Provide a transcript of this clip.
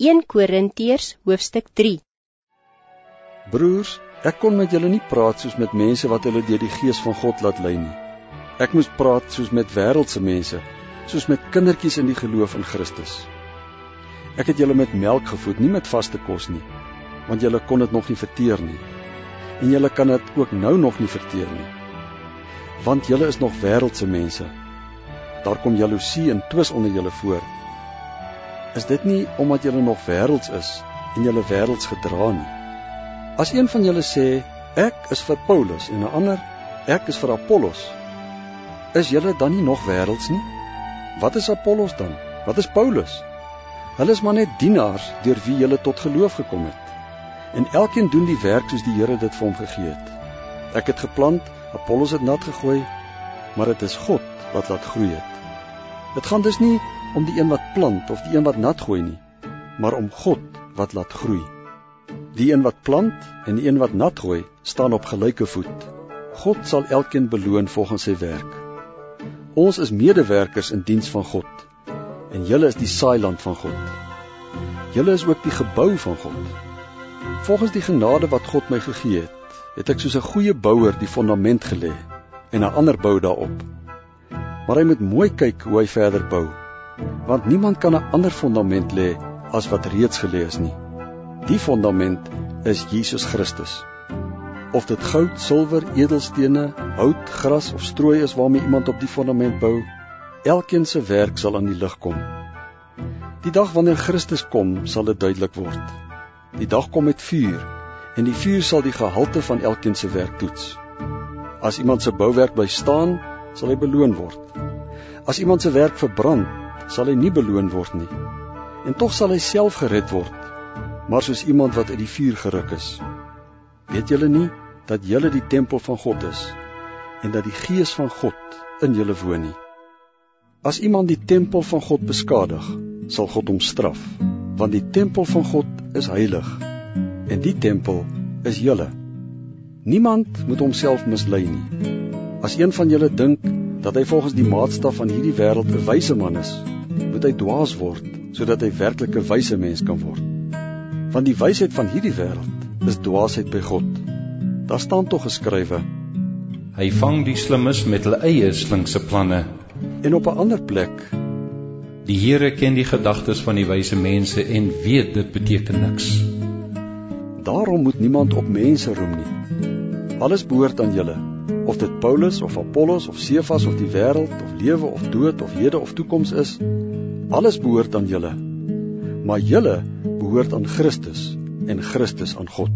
1 Korintiërs hoofstuk 3 Broers, ek kon met julle nie praat soos met mense wat hulle deur die gees van God laat lei nie. Ek moes praat soos met wêreldse mense, soos met kindertjies in die geloof in Christus. Ek het julle met melk gevoed, nie met vaste kos nie, want julle kon dit nog nie verteer nie. En julle kan dit ook nou nog nie verteer nie. Want julle is nog wêreldse mense. Daar kom jaloesie en twis onder julle voor is dit nie omdat julle nog wêrelds is en julle wêrelds gedra nie. As een van julle sê ek is vir Paulus en 'n ander ek is vir Apollos, is julle dan nie nog wêrelds nie? Wat is Apollos dan? Wat is Paulus? Hulle is maar net dienaars deur wie julle tot geloof gekom het. En elkeen doen die werk soos die Here dit vir hom gegee het. Ek het geplant, Apollos het nat gegooi, maar dit is God wat laat groei het. Dit gaan dus nie om die een wat plant of die een wat nat gooi nie, maar om God wat laat groei. Die een wat plant en die een wat nat gooi, staan op gelyke voet. God sal elkeen beloon volgens sy werk. Ons is medewerkers in diens van God en julle is die saailand van God. Julle is ook die gebou van God. Volgens die genade wat God my gegee het, het ek soos 'n goeie bouer die fondament gelê en 'n ander bou daarop. Maar hy moet mooi kyk hoe hy verder bou want niemand kan 'n ander fondament lê as wat reeds gelê is nie. Die fondament is Jesus Christus. Of dit goud, silwer, edelstene, hout, gras of strooi is waarmee iemand op die fondament bou, elkeen se werk sal aan die lig kom. Die dag wanneer Christus kom, sal dit duidelik word. Die dag kom met vuur en die vuur sal die gehalte van elkeen se werk toets. As iemand se bouwerk bly staan, sal hy beloon word. As iemand se werk verbrand, sal hy nie beloon word nie. En tog sal hy self gered word, maar soos iemand wat uit die vuur geruk is. Weet julle nie dat julle die tempel van God is en dat die gees van God in julle woon nie? As iemand die tempel van God beskadig, sal God hom straf, want die tempel van God is heilig en die tempel is julle. Niemand moet homself mislei nie. As een van julle dink dat hy volgens die maatstaf van hierdie wêreld 'n wyse man is, moet hy dwaas word sodat hy werklik 'n wyse mens kan word. Want die wysheid van hierdie wêreld is dwaasheid by God. Daar staan tog geskrywe: Hy vang die slimmes met hulle eie slinkse planne. En op 'n ander plek: Die Here ken die gedagtes van die wyse mense en weet dit beteken niks. Daarom moet niemand op mense roem nie. Alles behoort aan julle. Of dit Paulus of Apollos of Sefas of die wêreld of lewe of dood of hede of toekoms is, Alles behoort aan julle. Maar julle behoort aan Christus en Christus aan God.